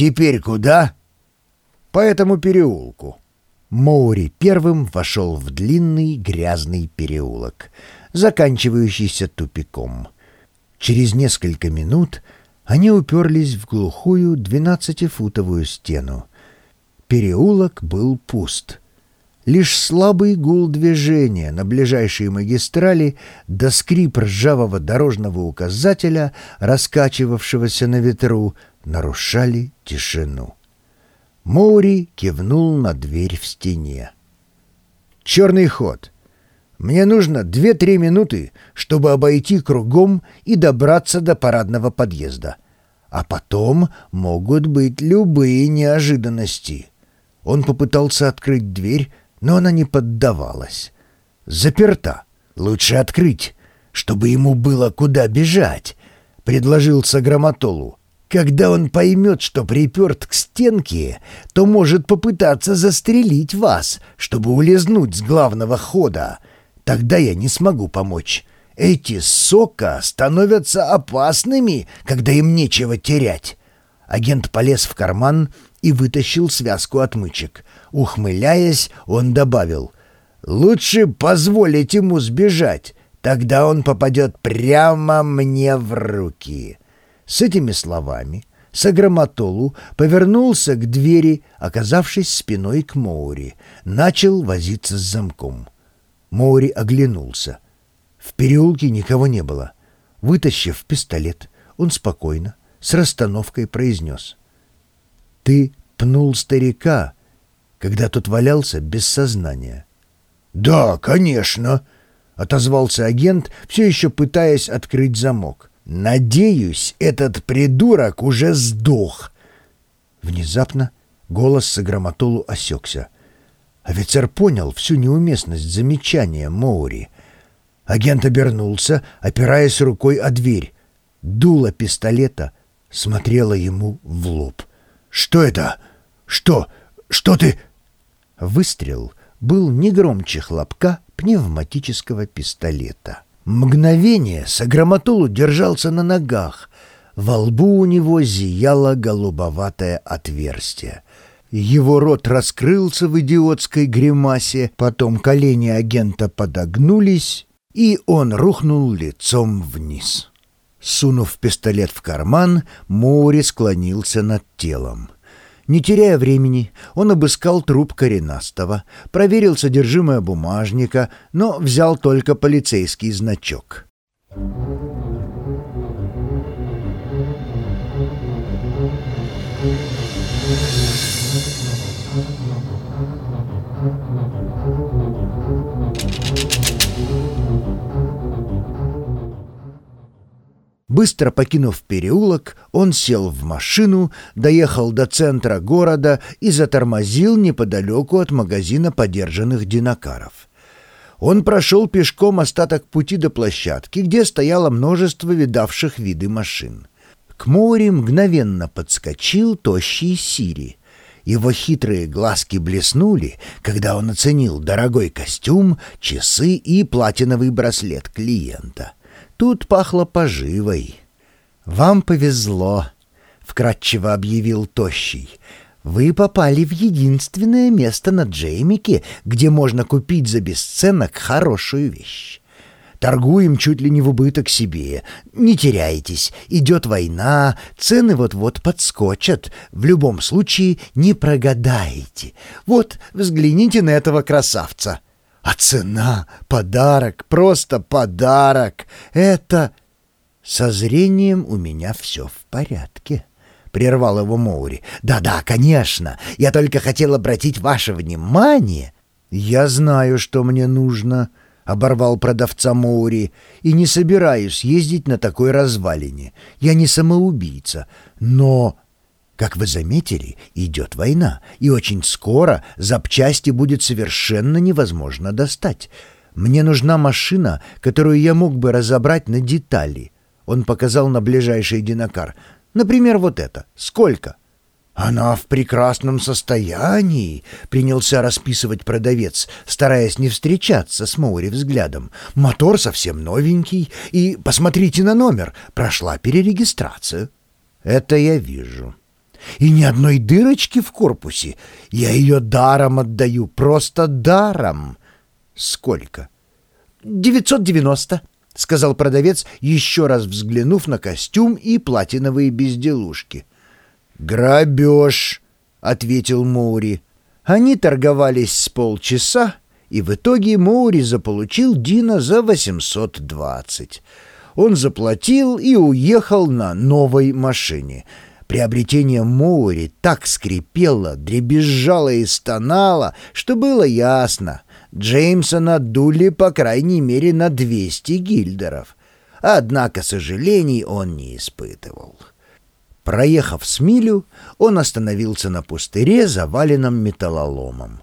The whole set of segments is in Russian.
«Теперь куда?» «По этому переулку». Моури первым вошел в длинный грязный переулок, заканчивающийся тупиком. Через несколько минут они уперлись в глухую двенадцатифутовую стену. Переулок был пуст. Лишь слабый гул движения на ближайшей магистрали да скрип ржавого дорожного указателя, раскачивавшегося на ветру, нарушали тишину. Моури кивнул на дверь в стене. «Черный ход. Мне нужно две-три минуты, чтобы обойти кругом и добраться до парадного подъезда. А потом могут быть любые неожиданности». Он попытался открыть дверь, но она не поддавалась. «Заперта. Лучше открыть, чтобы ему было куда бежать», — предложил Саграматолу. Когда он поймет, что приперт к стенке, то может попытаться застрелить вас, чтобы улизнуть с главного хода. Тогда я не смогу помочь. Эти сока становятся опасными, когда им нечего терять. Агент полез в карман и вытащил связку отмычек. Ухмыляясь, он добавил, «Лучше позволить ему сбежать, тогда он попадет прямо мне в руки». С этими словами Саграматолу повернулся к двери, оказавшись спиной к Моури, начал возиться с замком. Моури оглянулся. В переулке никого не было. Вытащив пистолет, он спокойно, с расстановкой произнес. «Ты пнул старика, когда тот валялся без сознания». «Да, конечно», — отозвался агент, все еще пытаясь открыть замок. «Надеюсь, этот придурок уже сдох!» Внезапно голос Саграматолу осекся. Офицер понял всю неуместность замечания Моури. Агент обернулся, опираясь рукой о дверь. Дуло пистолета смотрело ему в лоб. «Что это? Что? Что ты...» Выстрел был не громче хлопка пневматического пистолета. Мгновение Саграматулу держался на ногах. Во лбу у него зияло голубоватое отверстие. Его рот раскрылся в идиотской гримасе, потом колени агента подогнулись, и он рухнул лицом вниз. Сунув пистолет в карман, Моури склонился над телом. Не теряя времени, он обыскал труп коренастого, проверил содержимое бумажника, но взял только полицейский значок. Быстро покинув переулок, он сел в машину, доехал до центра города и затормозил неподалеку от магазина подержанных динокаров. Он прошел пешком остаток пути до площадки, где стояло множество видавших виды машин. К Моури мгновенно подскочил тощий Сири. Его хитрые глазки блеснули, когда он оценил дорогой костюм, часы и платиновый браслет клиента — Тут пахло поживой. «Вам повезло», — вкратчиво объявил Тощий. «Вы попали в единственное место на Джеймике, где можно купить за бесценок хорошую вещь. Торгуем чуть ли не в убыток себе. Не теряйтесь, идет война, цены вот-вот подскочат. В любом случае не прогадаете. Вот, взгляните на этого красавца». А цена — подарок, просто подарок. Это... Со зрением у меня все в порядке. — прервал его Моури. «Да-да, конечно. Я только хотел обратить ваше внимание». «Я знаю, что мне нужно», — оборвал продавца Моури, «и не собираюсь ездить на такой развалине. Я не самоубийца. Но как вы заметили, идет война, и очень скоро запчасти будет совершенно невозможно достать. Мне нужна машина, которую я мог бы разобрать на детали. Он показал на ближайший динокар. Например, вот это. Сколько? «Она в прекрасном состоянии», — принялся расписывать продавец, стараясь не встречаться с Моури взглядом. «Мотор совсем новенький, и, посмотрите на номер, прошла перерегистрация». «Это я вижу». И ни одной дырочки в корпусе. Я ее даром отдаю, просто даром. Сколько? «Девятьсот девяносто», — сказал продавец, еще раз взглянув на костюм и платиновые безделушки. «Грабеж», — ответил Моури. Они торговались с полчаса, и в итоге Моури заполучил Дина за 820. Он заплатил и уехал на новой машине. Приобретение Моури так скрипело, дребезжало и стонало, что было ясно. Джеймса надули по крайней мере на 200 гильдеров. Однако сожалений он не испытывал. Проехав с милю, он остановился на пустыре, заваленном металлоломом.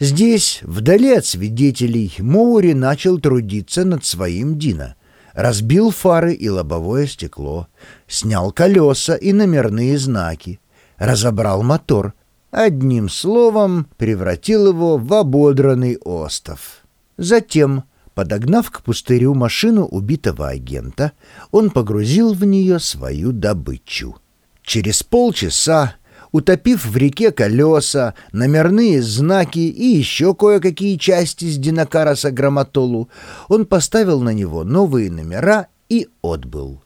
Здесь, вдали от свидетелей, Моури начал трудиться над своим Дина. Разбил фары и лобовое стекло, снял колеса и номерные знаки, разобрал мотор, одним словом превратил его в ободранный остов. Затем, подогнав к пустырю машину убитого агента, он погрузил в нее свою добычу — Через полчаса, утопив в реке колеса, номерные знаки и еще кое-какие части с Динакараса грамматолу, он поставил на него новые номера и отбыл.